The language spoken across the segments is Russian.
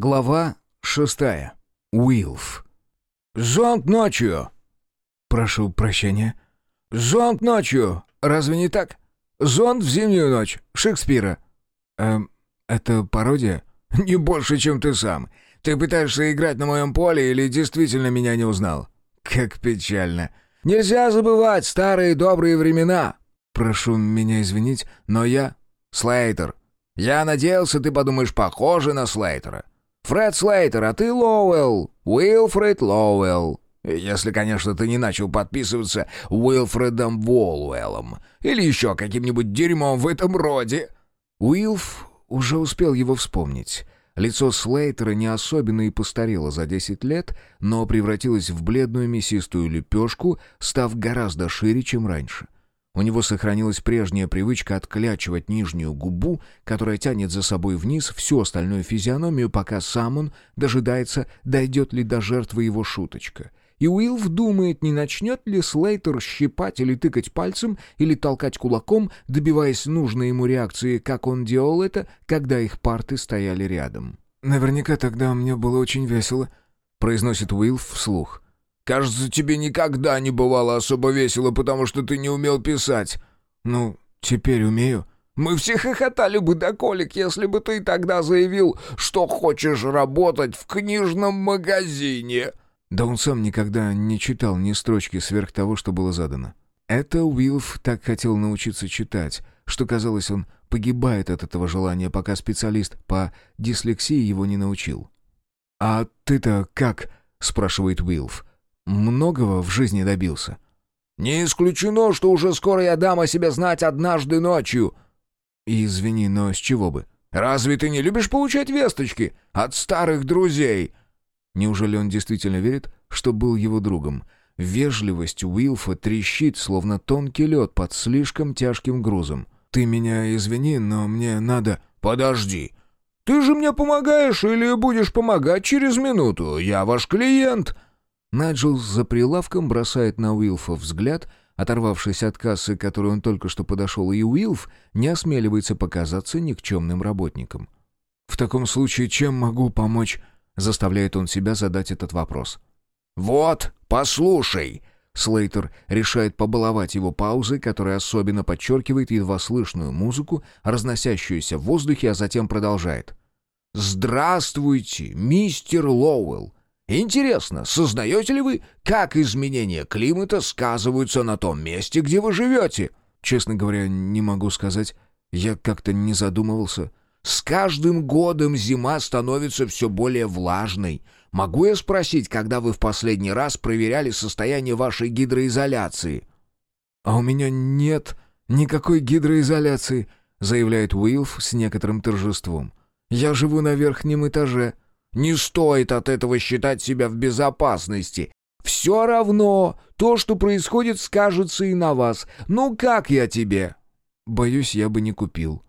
Глава шестая. Уилф. «Зонт ночью!» «Прошу прощения». «Зонт ночью! Разве не так? Зонт в зимнюю ночь. Шекспира». «Эм, это пародия?» «Не больше, чем ты сам. Ты пытаешься играть на моем поле или действительно меня не узнал?» «Как печально. Нельзя забывать старые добрые времена». «Прошу меня извинить, но я...» «Слейтер. Я надеялся, ты подумаешь, похоже на Слейтера. Фред Слейтер, а ты Лоуэлл. Уилфред Лоуэлл. Если, конечно, ты не начал подписываться Уилфредом Волуэллом. Или еще каким-нибудь дерьмом в этом роде». Уилф уже успел его вспомнить. Лицо Слейтера не особенно и постарело за 10 лет, но превратилось в бледную мясистую лепешку, став гораздо шире, чем раньше. У него сохранилась прежняя привычка отклячивать нижнюю губу, которая тянет за собой вниз всю остальную физиономию, пока сам он дожидается, дойдет ли до жертвы его шуточка. И Уилф думает, не начнет ли Слейтер щипать или тыкать пальцем, или толкать кулаком, добиваясь нужной ему реакции, как он делал это, когда их парты стояли рядом. «Наверняка тогда мне было очень весело», — произносит Уилф вслух. «Кажется, тебе никогда не бывало особо весело, потому что ты не умел писать». «Ну, теперь умею». «Мы все хохотали бы до колик, если бы ты тогда заявил, что хочешь работать в книжном магазине». Да он сам никогда не читал ни строчки сверх того, что было задано. Это Уилф так хотел научиться читать, что, казалось, он погибает от этого желания, пока специалист по дислексии его не научил. «А ты-то как?» — спрашивает Уилф. «Многого в жизни добился?» «Не исключено, что уже скоро я дам о себе знать однажды ночью». «Извини, но с чего бы?» «Разве ты не любишь получать весточки от старых друзей?» Неужели он действительно верит, что был его другом? Вежливость Уилфа трещит, словно тонкий лед под слишком тяжким грузом. «Ты меня извини, но мне надо...» «Подожди. Ты же мне помогаешь или будешь помогать через минуту? Я ваш клиент!» Наджел за прилавком бросает на Уилфа взгляд, оторвавшись от кассы, к которой он только что подошел, и Уилф не осмеливается показаться никчемным работником. «В таком случае чем могу помочь?» Заставляет он себя задать этот вопрос. «Вот, послушай!» Слейтер решает побаловать его паузой, которая особенно подчеркивает едва слышную музыку, разносящуюся в воздухе, а затем продолжает. «Здравствуйте, мистер Лоуэлл! Интересно, сознаете ли вы, как изменения климата сказываются на том месте, где вы живете?» «Честно говоря, не могу сказать. Я как-то не задумывался. С каждым годом зима становится все более влажной. Могу я спросить, когда вы в последний раз проверяли состояние вашей гидроизоляции?» «А у меня нет никакой гидроизоляции», — заявляет Уилф с некоторым торжеством. «Я живу на верхнем этаже». «Не стоит от этого считать себя в безопасности. Все равно то, что происходит, скажется и на вас. Ну как я тебе?» «Боюсь, я бы не купил».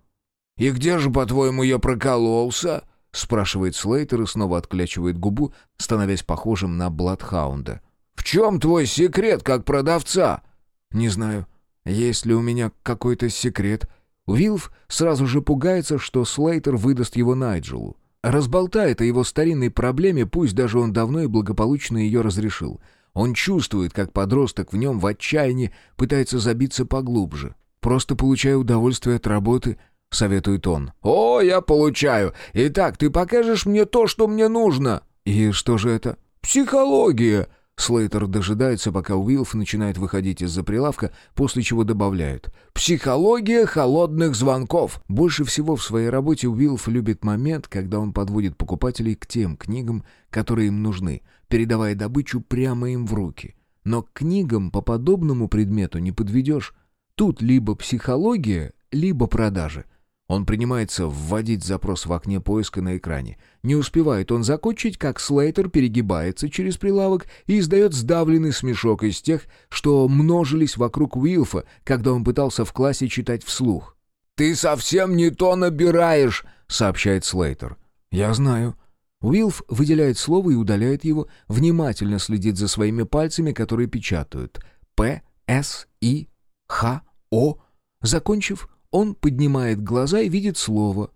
«И где же, по-твоему, я прокололся?» — спрашивает Слейтер и снова отклячивает губу, становясь похожим на Бладхаунда. «В чем твой секрет, как продавца?» «Не знаю. Есть ли у меня какой-то секрет?» Уилф сразу же пугается, что Слейтер выдаст его Найджелу. Разболтает о его старинной проблеме, пусть даже он давно и благополучно ее разрешил. Он чувствует, как подросток в нем в отчаянии пытается забиться поглубже. Просто получая удовольствие от работы —— советует он. «О, я получаю. Итак, ты покажешь мне то, что мне нужно». «И что же это?» «Психология». Слейтер дожидается, пока Уилф начинает выходить из-за прилавка, после чего добавляет. «Психология холодных звонков». Больше всего в своей работе Уилф любит момент, когда он подводит покупателей к тем книгам, которые им нужны, передавая добычу прямо им в руки. Но к книгам по подобному предмету не подведешь. Тут либо психология, либо продажи. Он принимается вводить запрос в окне поиска на экране. Не успевает он закончить, как Слейтер перегибается через прилавок и издает сдавленный смешок из тех, что множились вокруг Уилфа, когда он пытался в классе читать вслух. «Ты совсем не то набираешь», — сообщает Слейтер. «Я знаю». Уилф выделяет слово и удаляет его, внимательно следит за своими пальцами, которые печатают. «П», «С», «И», «Х», «О». Закончив, он поднимает глаза и видит слово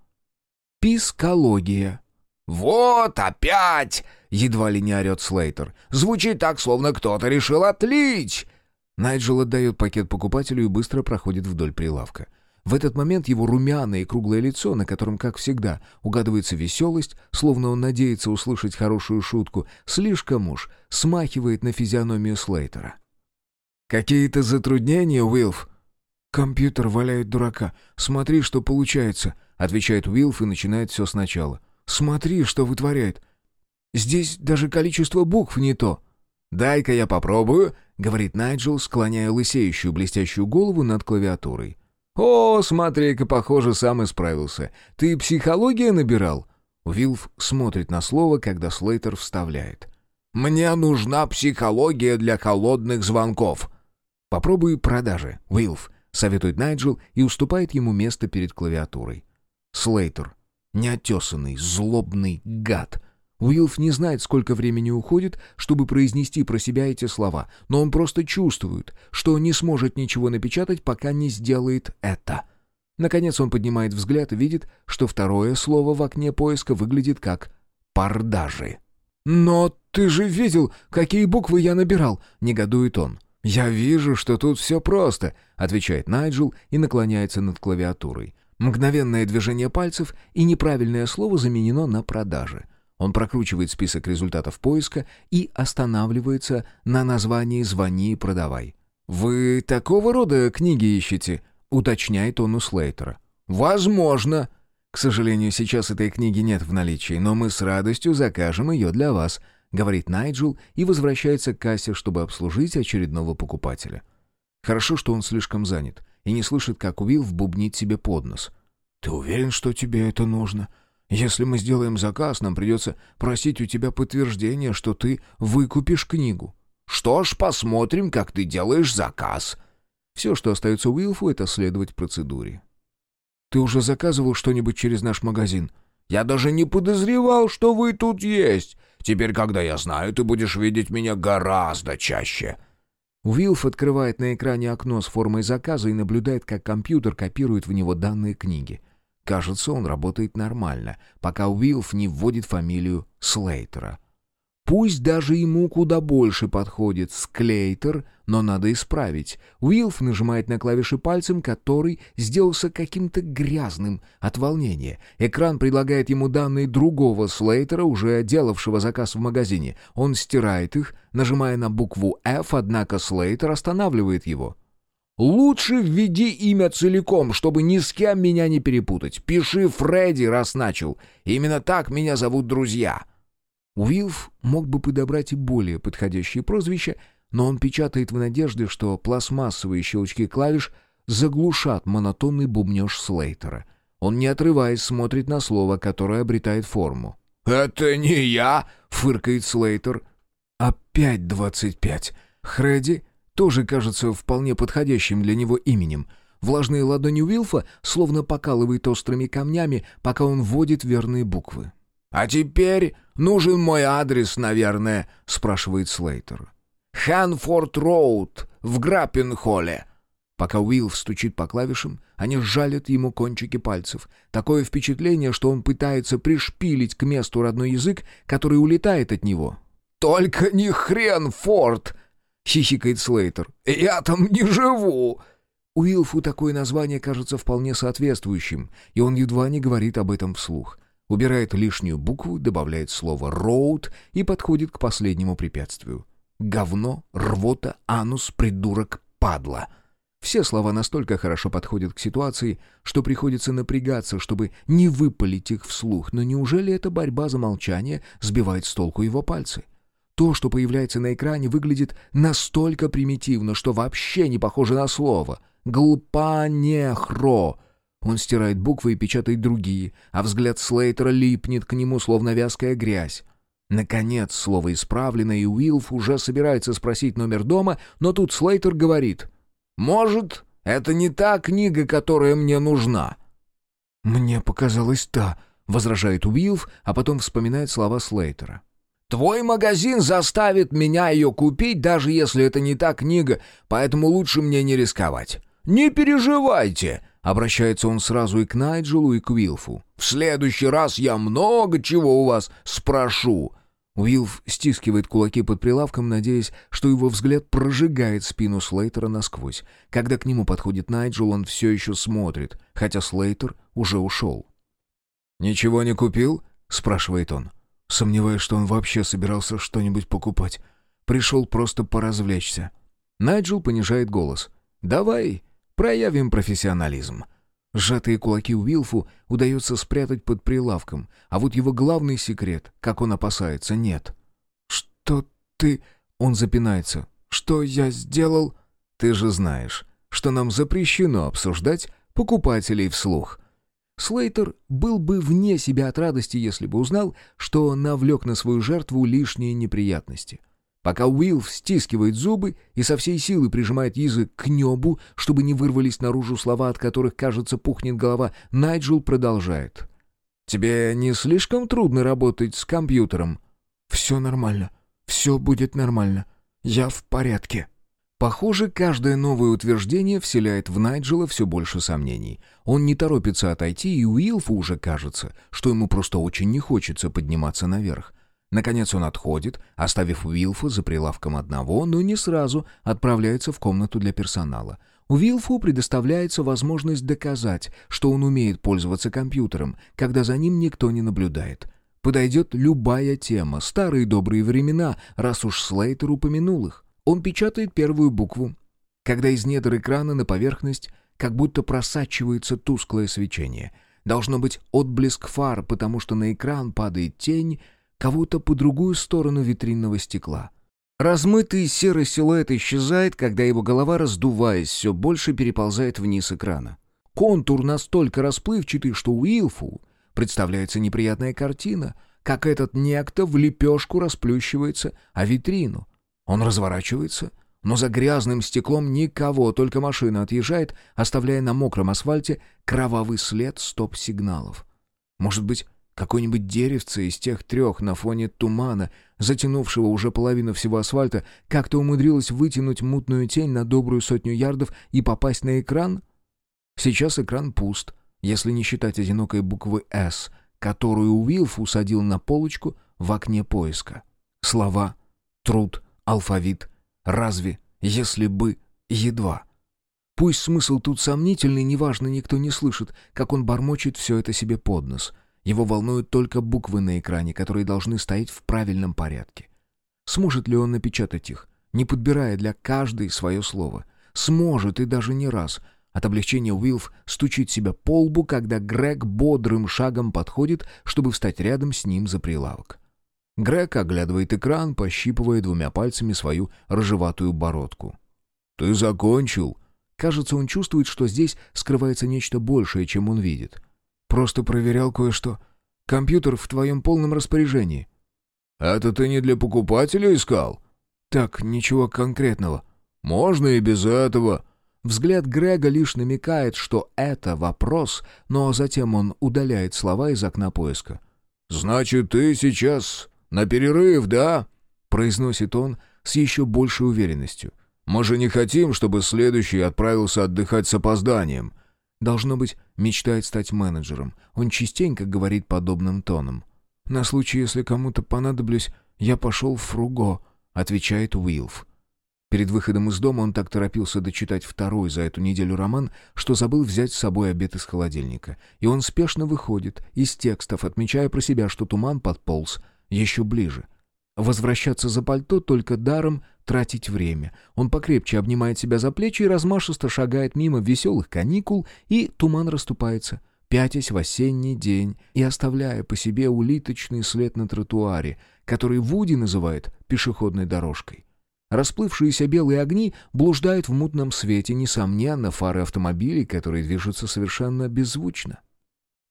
«пискология». «Вот опять!» — едва ли не орет Слейтер. «Звучит так, словно кто-то решил отлить!» Найджел отдает пакет покупателю и быстро проходит вдоль прилавка. В этот момент его румяное и круглое лицо, на котором, как всегда, угадывается веселость, словно он надеется услышать хорошую шутку, слишком уж смахивает на физиономию Слейтера. «Какие-то затруднения, Уилф?» «Компьютер валяет дурака. Смотри, что получается», — отвечает Уилф и начинает все сначала. «Смотри, что вытворяет. Здесь даже количество букв не то». «Дай-ка я попробую», — говорит Найджел, склоняя лысеющую блестящую голову над клавиатурой. «О, смотри-ка, похоже, сам исправился. Ты психология набирал?» Вилф смотрит на слово, когда Слейтер вставляет. «Мне нужна психология для холодных звонков». «Попробуй продажи, Уилф», — советует Найджел и уступает ему место перед клавиатурой. Слейтер. Неотесанный, злобный гад. Уилф не знает, сколько времени уходит, чтобы произнести про себя эти слова, но он просто чувствует, что не сможет ничего напечатать, пока не сделает это. Наконец он поднимает взгляд и видит, что второе слово в окне поиска выглядит как «пардажи». «Но ты же видел, какие буквы я набирал!» — негодует он. «Я вижу, что тут все просто», — отвечает Найджел и наклоняется над клавиатурой. Мгновенное движение пальцев и неправильное слово заменено на «продажи». Он прокручивает список результатов поиска и останавливается на названии «Звони и продавай». «Вы такого рода книги ищете?» — уточняет он у Слейтера. «Возможно». «К сожалению, сейчас этой книги нет в наличии, но мы с радостью закажем ее для вас», — говорит Найджел и возвращается к кассе, чтобы обслужить очередного покупателя. Хорошо, что он слишком занят и не слышит, как Уилл бубнит себе под нос. «Ты уверен, что тебе это нужно?» Если мы сделаем заказ, нам придется просить у тебя подтверждение, что ты выкупишь книгу». «Что ж, посмотрим, как ты делаешь заказ». Все, что остается Уилфу, это следовать процедуре. «Ты уже заказывал что-нибудь через наш магазин?» «Я даже не подозревал, что вы тут есть. Теперь, когда я знаю, ты будешь видеть меня гораздо чаще». Уилф открывает на экране окно с формой заказа и наблюдает, как компьютер копирует в него данные книги. Кажется, он работает нормально, пока Уилф не вводит фамилию Слейтера. Пусть даже ему куда больше подходит Склейтер, но надо исправить. Уилф нажимает на клавиши пальцем, который сделался каким-то грязным от волнения. Экран предлагает ему данные другого Слейтера, уже делавшего заказ в магазине. Он стирает их, нажимая на букву F, однако Слейтер останавливает его. Лучше введи имя целиком, чтобы ни с кем меня не перепутать. Пиши Фредди, раз начал. Именно так меня зовут друзья». Уилф мог бы подобрать и более подходящее прозвище, но он печатает в надежде, что пластмассовые щелчки клавиш заглушат монотонный бубнеж Слейтера. Он, не отрываясь, смотрит на слово, которое обретает форму. «Это не я!» — фыркает Слейтер. «Опять двадцать пять. Хредди тоже кажется вполне подходящим для него именем. Влажные ладони Уилфа словно покалывает острыми камнями, пока он вводит верные буквы. «А теперь нужен мой адрес, наверное», — спрашивает Слейтер. «Ханфорд Роуд в Граппенхолле». Пока Уилф стучит по клавишам, они жалят ему кончики пальцев. Такое впечатление, что он пытается пришпилить к месту родной язык, который улетает от него. «Только не хрен, Форд!» — хихикает Слейтер. «Я там не живу!» Уилфу такое название кажется вполне соответствующим, и он едва не говорит об этом вслух. Убирает лишнюю букву, добавляет слово «роуд» и подходит к последнему препятствию. «Говно», «рвота», «анус», «придурок», «падла». Все слова настолько хорошо подходят к ситуации, что приходится напрягаться, чтобы не выпалить их вслух. Но неужели эта борьба за молчание сбивает с толку его пальцы? То, что появляется на экране, выглядит настолько примитивно, что вообще не похоже на слово. «Глпанехро». Он стирает буквы и печатает другие, а взгляд Слейтера липнет к нему, словно вязкая грязь. Наконец, слово исправлено, и Уилф уже собирается спросить номер дома, но тут Слейтер говорит. «Может, это не та книга, которая мне нужна?» «Мне показалось та», — возражает Уилф, а потом вспоминает слова Слейтера. Твой магазин заставит меня ее купить, даже если это не та книга, поэтому лучше мне не рисковать. Не переживайте!» Обращается он сразу и к Найджелу, и к Уилфу. «В следующий раз я много чего у вас спрошу!» Уилф стискивает кулаки под прилавком, надеясь, что его взгляд прожигает спину Слейтера насквозь. Когда к нему подходит Найджел, он все еще смотрит, хотя Слейтер уже ушел. «Ничего не купил?» — спрашивает он. Сомневаюсь, что он вообще собирался что-нибудь покупать. Пришел просто поразвлечься. Найджел понижает голос. «Давай проявим профессионализм». Сжатые кулаки Уилфу удается спрятать под прилавком, а вот его главный секрет, как он опасается, нет. «Что ты...» — он запинается. «Что я сделал?» «Ты же знаешь, что нам запрещено обсуждать покупателей вслух». Слейтер был бы вне себя от радости, если бы узнал, что навлек на свою жертву лишние неприятности — Пока Уилф стискивает зубы и со всей силы прижимает язык к небу, чтобы не вырвались наружу слова, от которых, кажется, пухнет голова, Найджел продолжает. «Тебе не слишком трудно работать с компьютером?» «Все нормально. Все будет нормально. Я в порядке». Похоже, каждое новое утверждение вселяет в Найджела все больше сомнений. Он не торопится отойти, и Уилфу уже кажется, что ему просто очень не хочется подниматься наверх. Наконец он отходит, оставив Уилфа за прилавком одного, но не сразу отправляется в комнату для персонала. Уилфу предоставляется возможность доказать, что он умеет пользоваться компьютером, когда за ним никто не наблюдает. Подойдет любая тема, старые добрые времена, раз уж Слейтер упомянул их. Он печатает первую букву. Когда из недр экрана на поверхность как будто просачивается тусклое свечение. Должно быть отблеск фар, потому что на экран падает тень, кого-то по другую сторону витринного стекла. Размытый серый силуэт исчезает, когда его голова, раздуваясь, все больше переползает вниз экрана. Контур настолько расплывчатый, что Уилфу представляется неприятная картина, как этот некто в лепешку расплющивается, а витрину. Он разворачивается, но за грязным стеклом никого, только машина отъезжает, оставляя на мокром асфальте кровавый след стоп-сигналов. Может быть, Какое-нибудь деревце из тех трех на фоне тумана, затянувшего уже половину всего асфальта, как-то умудрилось вытянуть мутную тень на добрую сотню ярдов и попасть на экран? Сейчас экран пуст, если не считать одинокой буквы «С», которую Уилф усадил на полочку в окне поиска. Слова, труд, алфавит, разве, если бы, едва. Пусть смысл тут сомнительный, неважно, никто не слышит, как он бормочет все это себе под нос — его волнуют только буквы на экране, которые должны стоять в правильном порядке. Сможет ли он напечатать их, не подбирая для каждой свое слово? Сможет и даже не раз. От облегчения Уилф стучит себя по лбу, когда Грег бодрым шагом подходит, чтобы встать рядом с ним за прилавок. Грег оглядывает экран, пощипывая двумя пальцами свою рыжеватую бородку. «Ты закончил?» Кажется, он чувствует, что здесь скрывается нечто большее, чем он видит. Просто проверял кое-что. Компьютер в твоем полном распоряжении». «Это ты не для покупателя искал?» «Так, ничего конкретного». «Можно и без этого». Взгляд Грега лишь намекает, что это вопрос, но затем он удаляет слова из окна поиска. «Значит, ты сейчас на перерыв, да?» — произносит он с еще большей уверенностью. «Мы же не хотим, чтобы следующий отправился отдыхать с опозданием. Должно быть, мечтает стать менеджером. Он частенько говорит подобным тоном. «На случай, если кому-то понадоблюсь, я пошел в Фруго», — отвечает Уилф. Перед выходом из дома он так торопился дочитать второй за эту неделю роман, что забыл взять с собой обед из холодильника. И он спешно выходит из текстов, отмечая про себя, что туман подполз еще ближе. Возвращаться за пальто только даром тратить время. Он покрепче обнимает себя за плечи и размашисто шагает мимо веселых каникул, и туман расступается, пятясь в осенний день и оставляя по себе улиточный след на тротуаре, который Вуди называет пешеходной дорожкой. Расплывшиеся белые огни блуждают в мутном свете, несомненно, фары автомобилей, которые движутся совершенно беззвучно.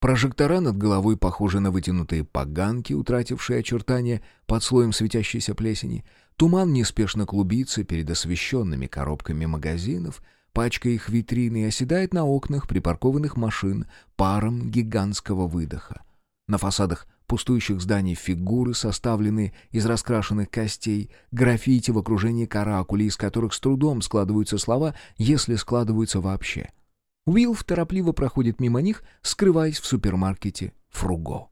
Прожектора над головой похожи на вытянутые поганки, утратившие очертания под слоем светящейся плесени. Туман неспешно клубится перед освещенными коробками магазинов, пачкая их витрины оседает на окнах припаркованных машин паром гигантского выдоха. На фасадах пустующих зданий фигуры, составленные из раскрашенных костей, граффити в окружении каракулей, из которых с трудом складываются слова, если складываются вообще — Уилф торопливо проходит мимо них, скрываясь в супермаркете «Фруго».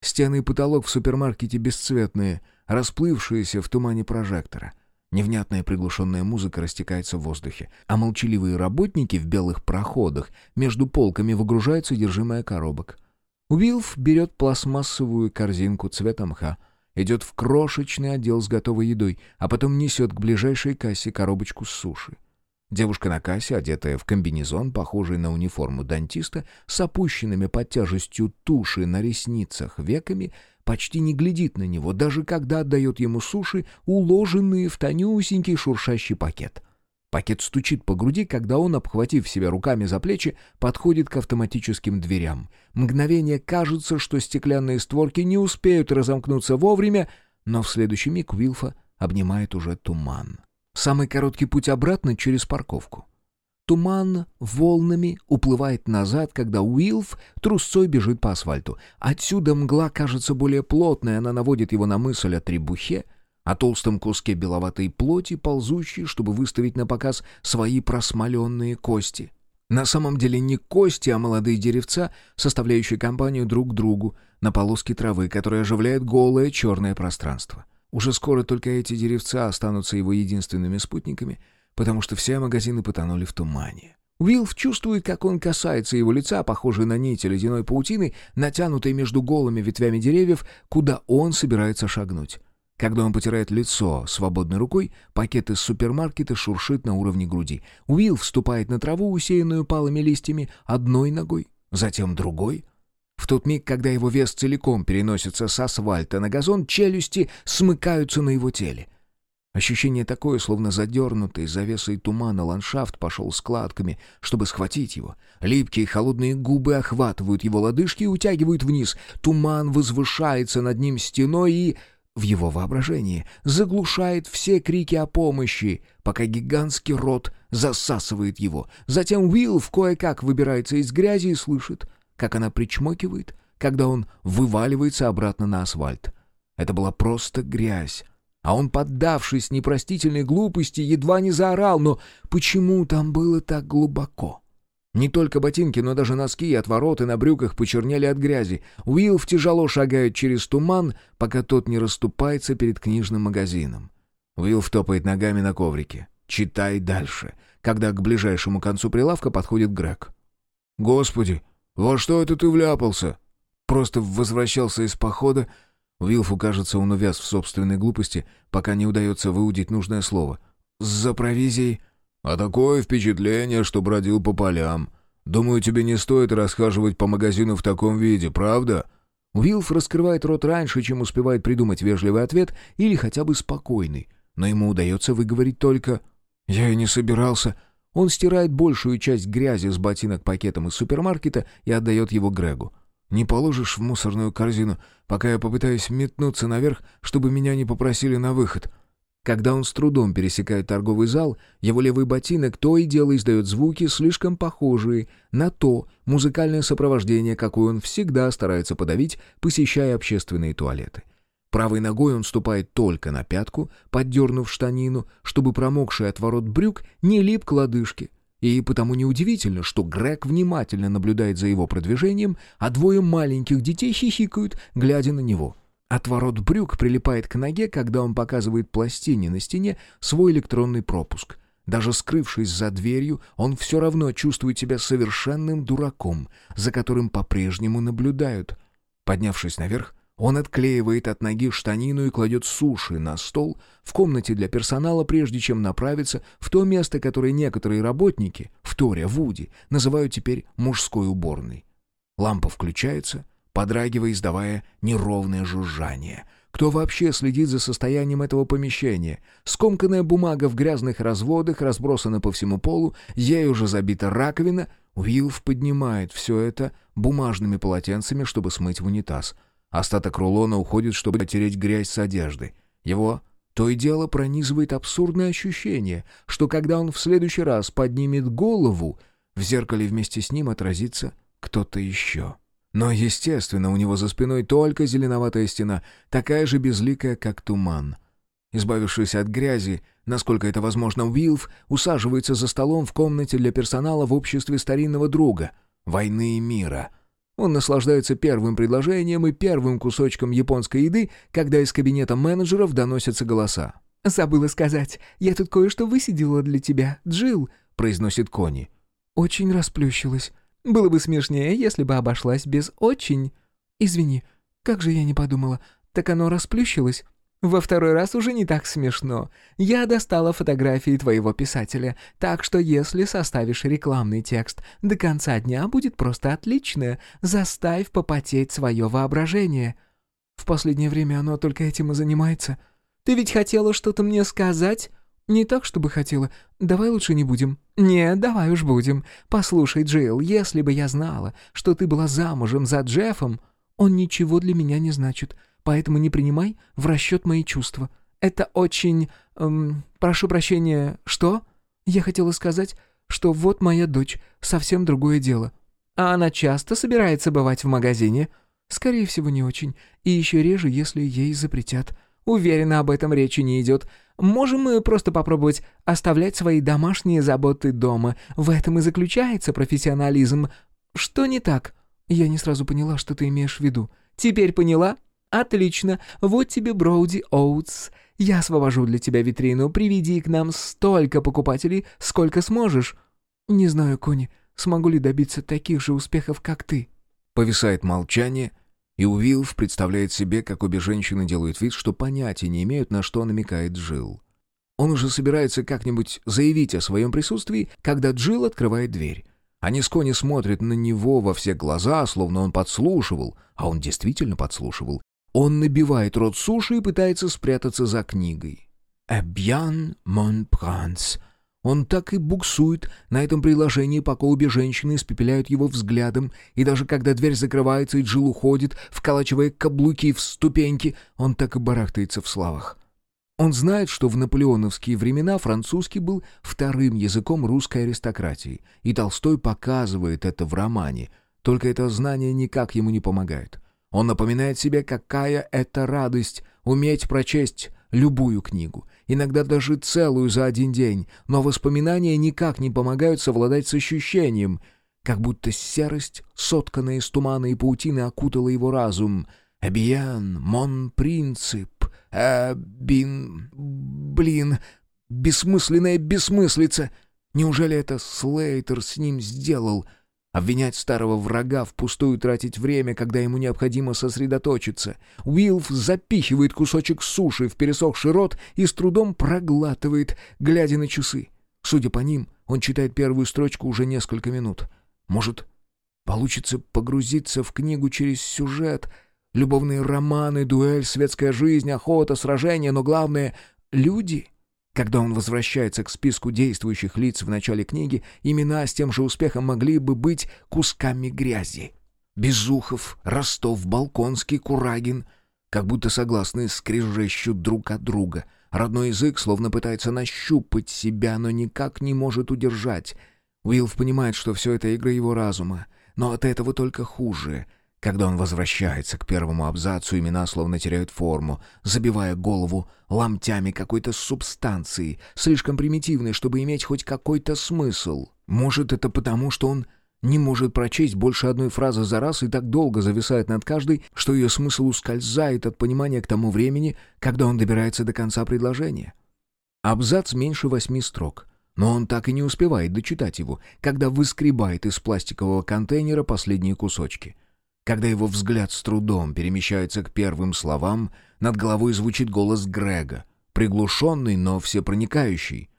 Стены и потолок в супермаркете бесцветные, расплывшиеся в тумане прожектора. Невнятная приглушенная музыка растекается в воздухе, а молчаливые работники в белых проходах между полками выгружают содержимое коробок. Уилф берет пластмассовую корзинку цвета мха, идет в крошечный отдел с готовой едой, а потом несет к ближайшей кассе коробочку с суши. Девушка на кассе, одетая в комбинезон, похожий на униформу дантиста, с опущенными под тяжестью туши на ресницах веками, почти не глядит на него, даже когда отдает ему суши, уложенные в тонюсенький шуршащий пакет. Пакет стучит по груди, когда он, обхватив себя руками за плечи, подходит к автоматическим дверям. Мгновение кажется, что стеклянные створки не успеют разомкнуться вовремя, но в следующий миг Уилфа обнимает уже туман. Самый короткий путь обратно через парковку. Туман волнами уплывает назад, когда Уилф трусцой бежит по асфальту. Отсюда мгла кажется более плотной, она наводит его на мысль о требухе, о толстом куске беловатой плоти, ползущей, чтобы выставить на показ свои просмоленные кости. На самом деле не кости, а молодые деревца, составляющие компанию друг другу на полоске травы, которая оживляет голое черное пространство. — уже скоро только эти деревца останутся его единственными спутниками, потому что все магазины потонули в тумане. Уилф чувствует, как он касается его лица, похожей на нити ледяной паутины, натянутой между голыми ветвями деревьев, куда он собирается шагнуть. Когда он потирает лицо свободной рукой, пакет из супермаркета шуршит на уровне груди. Уилл вступает на траву, усеянную палыми листьями, одной ногой, затем другой — в тот миг, когда его вес целиком переносится с асфальта на газон, челюсти смыкаются на его теле. Ощущение такое, словно задернутый завесой тумана ландшафт пошел складками, чтобы схватить его. Липкие холодные губы охватывают его лодыжки и утягивают вниз. Туман возвышается над ним стеной и, в его воображении, заглушает все крики о помощи, пока гигантский рот засасывает его. Затем Уилл кое-как выбирается из грязи и слышит — как она причмокивает, когда он вываливается обратно на асфальт. Это была просто грязь. А он, поддавшись непростительной глупости, едва не заорал, но почему там было так глубоко? Не только ботинки, но даже носки и отвороты на брюках почернели от грязи. Уилф тяжело шагает через туман, пока тот не расступается перед книжным магазином. Уилф топает ногами на коврике. «Читай дальше», когда к ближайшему концу прилавка подходит Грег. «Господи, «Во что это ты вляпался?» Просто возвращался из похода. Вилфу, кажется, он увяз в собственной глупости, пока не удается выудить нужное слово. «За провизией...» «А такое впечатление, что бродил по полям. Думаю, тебе не стоит расхаживать по магазину в таком виде, правда?» Уилф раскрывает рот раньше, чем успевает придумать вежливый ответ или хотя бы спокойный, но ему удается выговорить только «Я и не собирался», он стирает большую часть грязи с ботинок пакетом из супермаркета и отдает его Грегу. «Не положишь в мусорную корзину, пока я попытаюсь метнуться наверх, чтобы меня не попросили на выход». Когда он с трудом пересекает торговый зал, его левый ботинок то и дело издает звуки, слишком похожие на то музыкальное сопровождение, какое он всегда старается подавить, посещая общественные туалеты. Правой ногой он ступает только на пятку, поддернув штанину, чтобы промокший отворот брюк не лип к лодыжке. И потому неудивительно, что Грег внимательно наблюдает за его продвижением, а двое маленьких детей хихикают, глядя на него. Отворот брюк прилипает к ноге, когда он показывает пластине на стене свой электронный пропуск. Даже скрывшись за дверью, он все равно чувствует себя совершенным дураком, за которым по-прежнему наблюдают. Поднявшись наверх, он отклеивает от ноги штанину и кладет суши на стол в комнате для персонала, прежде чем направиться в то место, которое некоторые работники, вторя Вуди, называют теперь мужской уборной. Лампа включается, подрагивая, издавая неровное жужжание. Кто вообще следит за состоянием этого помещения? Скомканная бумага в грязных разводах разбросана по всему полу, ей уже забита раковина. Уилф поднимает все это бумажными полотенцами, чтобы смыть в унитаз — Остаток рулона уходит, чтобы отереть грязь с одежды. Его то и дело пронизывает абсурдное ощущение, что когда он в следующий раз поднимет голову, в зеркале вместе с ним отразится кто-то еще. Но, естественно, у него за спиной только зеленоватая стена, такая же безликая, как туман. Избавившись от грязи, насколько это возможно, Уилф усаживается за столом в комнате для персонала в обществе старинного друга — войны и мира. Он наслаждается первым предложением и первым кусочком японской еды, когда из кабинета менеджеров доносятся голоса. «Забыла сказать, я тут кое-что высидела для тебя, Джилл», — произносит Кони. «Очень расплющилась. Было бы смешнее, если бы обошлась без «очень». Извини, как же я не подумала. Так оно расплющилось. Во второй раз уже не так смешно. Я достала фотографии твоего писателя, так что если составишь рекламный текст, до конца дня будет просто отлично. Заставь попотеть свое воображение. В последнее время оно только этим и занимается. Ты ведь хотела что-то мне сказать? Не так, чтобы хотела. Давай лучше не будем. Не, давай уж будем. Послушай, Джилл, если бы я знала, что ты была замужем за Джеффом, он ничего для меня не значит поэтому не принимай в расчет мои чувства. Это очень... Эм, прошу прощения, что? Я хотела сказать, что вот моя дочь, совсем другое дело. А она часто собирается бывать в магазине? Скорее всего, не очень. И еще реже, если ей запретят. Уверена, об этом речи не идет. Можем мы просто попробовать оставлять свои домашние заботы дома. В этом и заключается профессионализм. Что не так? Я не сразу поняла, что ты имеешь в виду. Теперь поняла? «Отлично. Вот тебе Броуди Оутс. Я освобожу для тебя витрину. Приведи к нам столько покупателей, сколько сможешь». «Не знаю, Кони, смогу ли добиться таких же успехов, как ты». Повисает молчание, и Уилф представляет себе, как обе женщины делают вид, что понятия не имеют, на что намекает Джилл. Он уже собирается как-нибудь заявить о своем присутствии, когда Джилл открывает дверь. Они с Кони смотрят на него во все глаза, словно он подслушивал, а он действительно подслушивал, он набивает рот суши и пытается спрятаться за книгой. «Эбьян мон пранс». Он так и буксует на этом приложении, пока обе женщины испепеляют его взглядом, и даже когда дверь закрывается и Джилл уходит, вколачивая каблуки в ступеньки, он так и барахтается в славах. Он знает, что в наполеоновские времена французский был вторым языком русской аристократии, и Толстой показывает это в романе, только это знание никак ему не помогает. Он напоминает себе, какая это радость уметь прочесть любую книгу, иногда даже целую за один день, но воспоминания никак не помогают совладать с ощущением, как будто серость, сотканная из тумана и паутины, окутала его разум. «Эбиен, мон принцип, эбин... блин, бессмысленная бессмыслица!» Неужели это Слейтер с ним сделал? Обвинять старого врага, впустую тратить время, когда ему необходимо сосредоточиться. Уилф запихивает кусочек суши в пересохший рот и с трудом проглатывает, глядя на часы. Судя по ним, он читает первую строчку уже несколько минут. Может, получится погрузиться в книгу через сюжет, любовные романы, дуэль, светская жизнь, охота, сражения, но главное — люди — когда он возвращается к списку действующих лиц в начале книги, имена с тем же успехом могли бы быть кусками грязи. Безухов, Ростов, Балконский, Курагин, как будто согласны скрежещут друг от друга. Родной язык словно пытается нащупать себя, но никак не может удержать. Уилф понимает, что все это игры его разума, но от этого только хуже. Когда он возвращается к первому абзацу, имена словно теряют форму, забивая голову ломтями какой-то субстанции, слишком примитивной, чтобы иметь хоть какой-то смысл. Может, это потому, что он не может прочесть больше одной фразы за раз и так долго зависает над каждой, что ее смысл ускользает от понимания к тому времени, когда он добирается до конца предложения. Абзац меньше восьми строк, но он так и не успевает дочитать его, когда выскребает из пластикового контейнера последние кусочки — когда его взгляд с трудом перемещается к первым словам, над головой звучит голос Грега, приглушенный, но всепроникающий.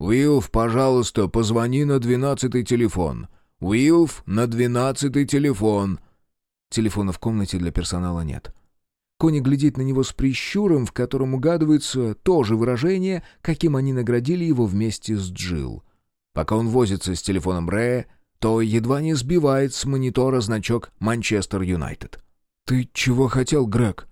«Уилф, пожалуйста, позвони на двенадцатый телефон. Уилф, на двенадцатый телефон». Телефона в комнате для персонала нет. Кони глядит на него с прищуром, в котором угадывается то же выражение, каким они наградили его вместе с Джилл. Пока он возится с телефоном Рэя, то едва не сбивает с монитора значок «Манчестер Юнайтед». «Ты чего хотел, Грег?»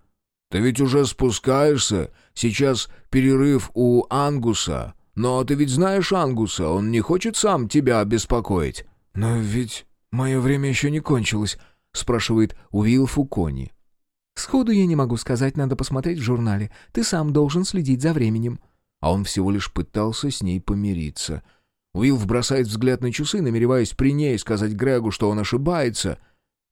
«Ты ведь уже спускаешься. Сейчас перерыв у Ангуса. Но ты ведь знаешь Ангуса, он не хочет сам тебя беспокоить». «Но ведь мое время еще не кончилось», — спрашивает Уилфу Кони. Сходу я не могу сказать, надо посмотреть в журнале. Ты сам должен следить за временем». А он всего лишь пытался с ней помириться. Уилл бросает взгляд на часы, намереваясь при ней сказать Грегу, что он ошибается.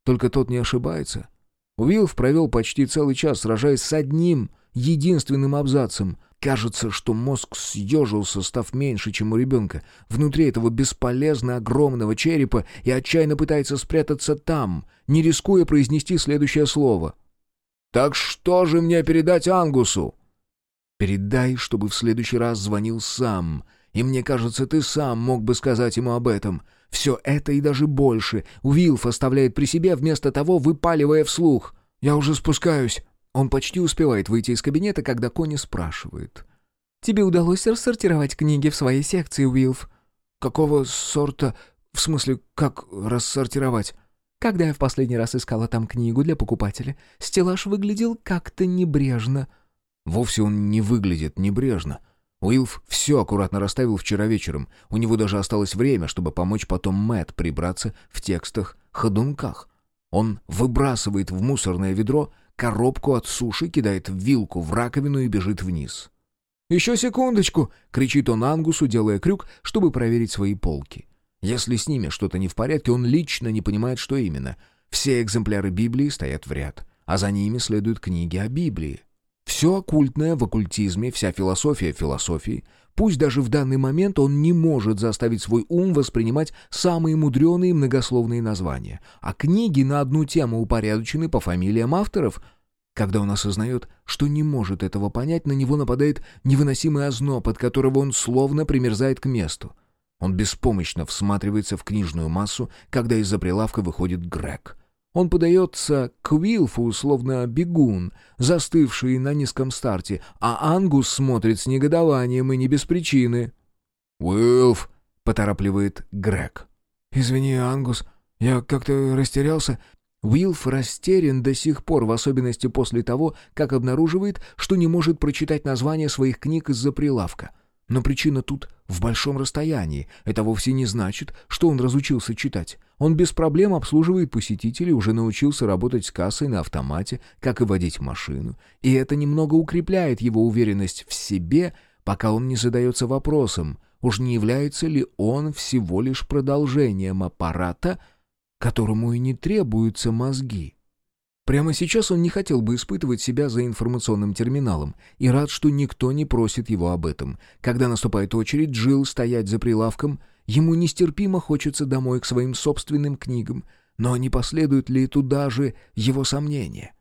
Только тот не ошибается. Уилл провел почти целый час, сражаясь с одним, единственным абзацем. Кажется, что мозг съежился, став меньше, чем у ребенка, внутри этого бесполезно огромного черепа и отчаянно пытается спрятаться там, не рискуя произнести следующее слово. «Так что же мне передать Ангусу?» «Передай, чтобы в следующий раз звонил сам. И мне кажется, ты сам мог бы сказать ему об этом. Все это и даже больше Уилф оставляет при себе, вместо того выпаливая вслух. «Я уже спускаюсь». Он почти успевает выйти из кабинета, когда Кони спрашивает. «Тебе удалось рассортировать книги в своей секции, Уилф?» «Какого сорта? В смысле, как рассортировать?» «Когда я в последний раз искала там книгу для покупателя, стеллаж выглядел как-то небрежно». «Вовсе он не выглядит небрежно. Уилф все аккуратно расставил вчера вечером. У него даже осталось время, чтобы помочь потом Мэт прибраться в текстах-ходунках. Он выбрасывает в мусорное ведро коробку от суши, кидает вилку в раковину и бежит вниз. «Еще секундочку!» — кричит он Ангусу, делая крюк, чтобы проверить свои полки. Если с ними что-то не в порядке, он лично не понимает, что именно. Все экземпляры Библии стоят в ряд, а за ними следуют книги о Библии. Все оккультное в оккультизме, вся философия философии. Пусть даже в данный момент он не может заставить свой ум воспринимать самые мудреные многословные названия. А книги на одну тему упорядочены по фамилиям авторов. Когда он осознает, что не может этого понять, на него нападает невыносимый озноб, от которого он словно примерзает к месту. Он беспомощно всматривается в книжную массу, когда из-за прилавка выходит Грег — он подается к Уилфу, словно бегун, застывший на низком старте, а Ангус смотрит с негодованием и не без причины. «Уилф!» — поторапливает Грег. «Извини, Ангус, я как-то растерялся». Уилф растерян до сих пор, в особенности после того, как обнаруживает, что не может прочитать название своих книг из-за прилавка. Но причина тут в большом расстоянии. Это вовсе не значит, что он разучился читать. Он без проблем обслуживает посетителей, уже научился работать с кассой на автомате, как и водить машину. И это немного укрепляет его уверенность в себе, пока он не задается вопросом, уж не является ли он всего лишь продолжением аппарата, которому и не требуются мозги. Прямо сейчас он не хотел бы испытывать себя за информационным терминалом и рад, что никто не просит его об этом. Когда наступает очередь Джилл стоять за прилавком, ему нестерпимо хочется домой к своим собственным книгам, но не последуют ли туда же его сомнения?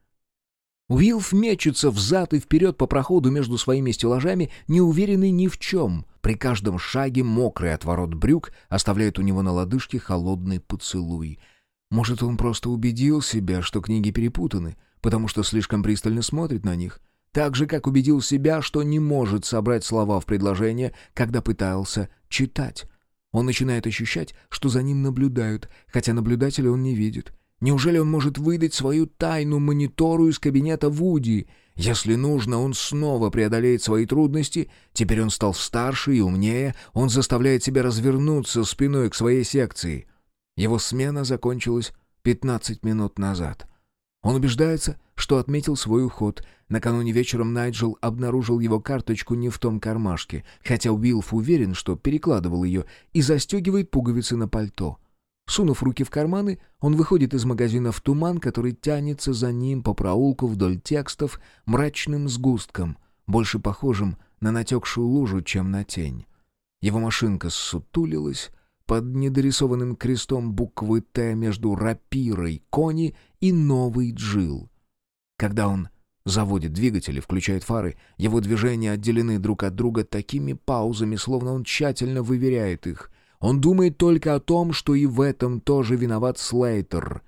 Уилф мечется взад и вперед по проходу между своими стеллажами, не уверенный ни в чем. При каждом шаге мокрый отворот брюк оставляет у него на лодыжке холодный поцелуй — может, он просто убедил себя, что книги перепутаны, потому что слишком пристально смотрит на них, так же, как убедил себя, что не может собрать слова в предложение, когда пытался читать. Он начинает ощущать, что за ним наблюдают, хотя наблюдателя он не видит. Неужели он может выдать свою тайну монитору из кабинета Вуди? Если нужно, он снова преодолеет свои трудности. Теперь он стал старше и умнее, он заставляет себя развернуться спиной к своей секции — его смена закончилась 15 минут назад. Он убеждается, что отметил свой уход. Накануне вечером Найджел обнаружил его карточку не в том кармашке, хотя Уилф уверен, что перекладывал ее, и застегивает пуговицы на пальто. Сунув руки в карманы, он выходит из магазина в туман, который тянется за ним по проулку вдоль текстов мрачным сгустком, больше похожим на натекшую лужу, чем на тень. Его машинка ссутулилась, под недорисованным крестом буквы «Т» между рапирой кони и новый джил. Когда он заводит двигатель и включает фары, его движения отделены друг от друга такими паузами, словно он тщательно выверяет их. Он думает только о том, что и в этом тоже виноват Слейтер.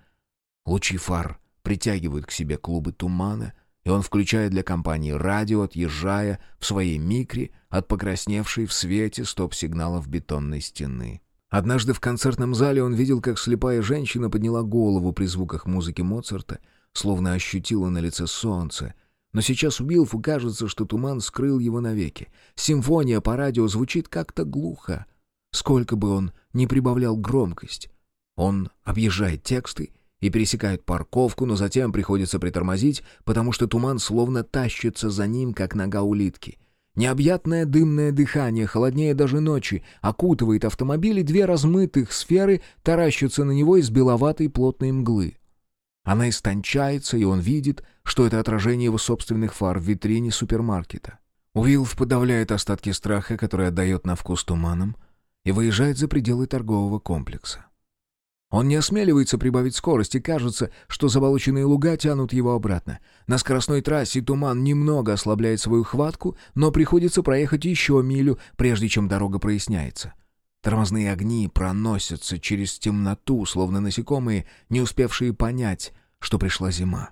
Лучи фар притягивают к себе клубы тумана, и он включает для компании радио, отъезжая в своей микре от покрасневшей в свете стоп-сигналов бетонной стены. Однажды в концертном зале он видел, как слепая женщина подняла голову при звуках музыки Моцарта, словно ощутила на лице солнце. Но сейчас Уилфу кажется, что туман скрыл его навеки. Симфония по радио звучит как-то глухо. Сколько бы он ни прибавлял громкость. Он объезжает тексты и пересекают парковку, но затем приходится притормозить, потому что туман словно тащится за ним, как нога улитки. Необъятное дымное дыхание, холоднее даже ночи, окутывает автомобиль, и две размытых сферы таращатся на него из беловатой плотной мглы. Она истончается, и он видит, что это отражение его собственных фар в витрине супермаркета. Уилф подавляет остатки страха, который отдает на вкус туманом, и выезжает за пределы торгового комплекса. Он не осмеливается прибавить скорость, и кажется, что заболоченные луга тянут его обратно. На скоростной трассе туман немного ослабляет свою хватку, но приходится проехать еще милю, прежде чем дорога проясняется. Тормозные огни проносятся через темноту, словно насекомые, не успевшие понять, что пришла зима.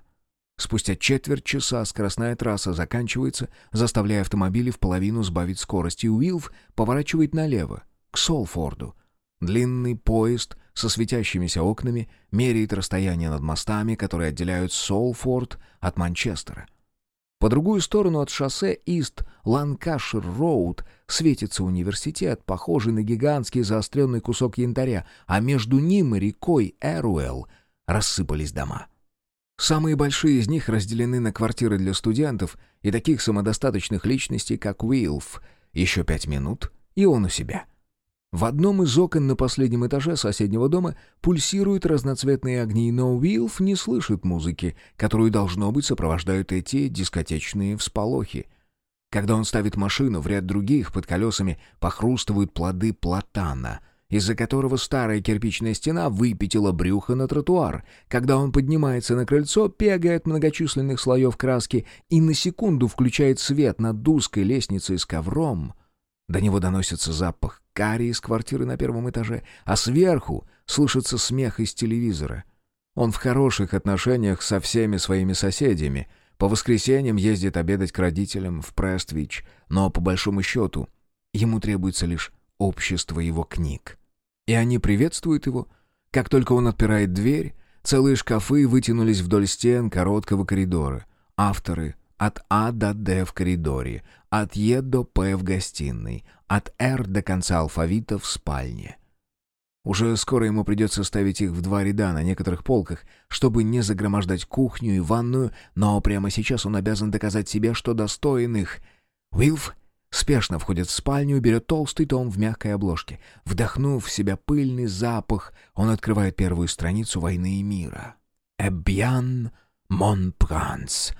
Спустя четверть часа скоростная трасса заканчивается, заставляя автомобили в половину сбавить скорость, и Уилф поворачивает налево, к Солфорду. Длинный поезд со светящимися окнами меряет расстояние над мостами, которые отделяют Солфорд от Манчестера. По другую сторону от шоссе Ист Ланкашир Роуд светится университет, похожий на гигантский заостренный кусок янтаря, а между ним и рекой Эруэлл рассыпались дома. Самые большие из них разделены на квартиры для студентов и таких самодостаточных личностей, как Уилф. Еще пять минут, и он у себя. В одном из окон на последнем этаже соседнего дома пульсируют разноцветные огни, но Уилф не слышит музыки, которую, должно быть, сопровождают эти дискотечные всполохи. Когда он ставит машину, в ряд других под колесами похрустывают плоды платана — из-за которого старая кирпичная стена выпятила брюхо на тротуар. Когда он поднимается на крыльцо, пегает многочисленных слоев краски и на секунду включает свет над узкой лестницей с ковром. До него доносится запах карри из квартиры на первом этаже, а сверху слышится смех из телевизора. Он в хороших отношениях со всеми своими соседями. По воскресеньям ездит обедать к родителям в Прествич, но по большому счету ему требуется лишь общество его книг. И они приветствуют его. Как только он отпирает дверь, целые шкафы вытянулись вдоль стен короткого коридора. Авторы от А до Д в коридоре, от Е до П в гостиной, от Р до конца алфавита в спальне. Уже скоро ему придется ставить их в два ряда на некоторых полках, чтобы не загромождать кухню и ванную, но прямо сейчас он обязан доказать себе, что достоин их. Уилф Спешно входит в спальню, берет толстый том в мягкой обложке. Вдохнув в себя пыльный запах, он открывает первую страницу «Войны и мира». «Эбьян Монпранс».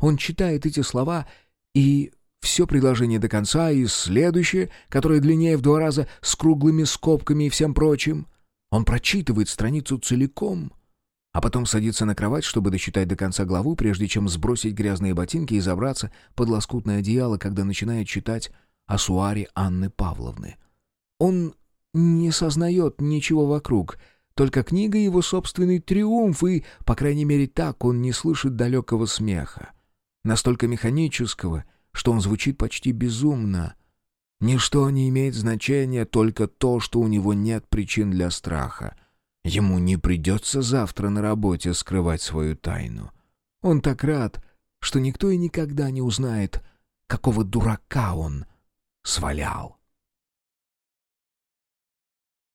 Он читает эти слова, и все предложение до конца, и следующее, которое длиннее в два раза, с круглыми скобками и всем прочим. Он прочитывает страницу целиком — а потом садится на кровать, чтобы дочитать до конца главу, прежде чем сбросить грязные ботинки и забраться под лоскутное одеяло, когда начинает читать о суаре Анны Павловны. Он не сознает ничего вокруг, только книга его собственный триумф, и, по крайней мере, так он не слышит далекого смеха. Настолько механического, что он звучит почти безумно. Ничто не имеет значения, только то, что у него нет причин для страха — Ему не придется завтра на работе скрывать свою тайну. Он так рад, что никто и никогда не узнает, какого дурака он свалял.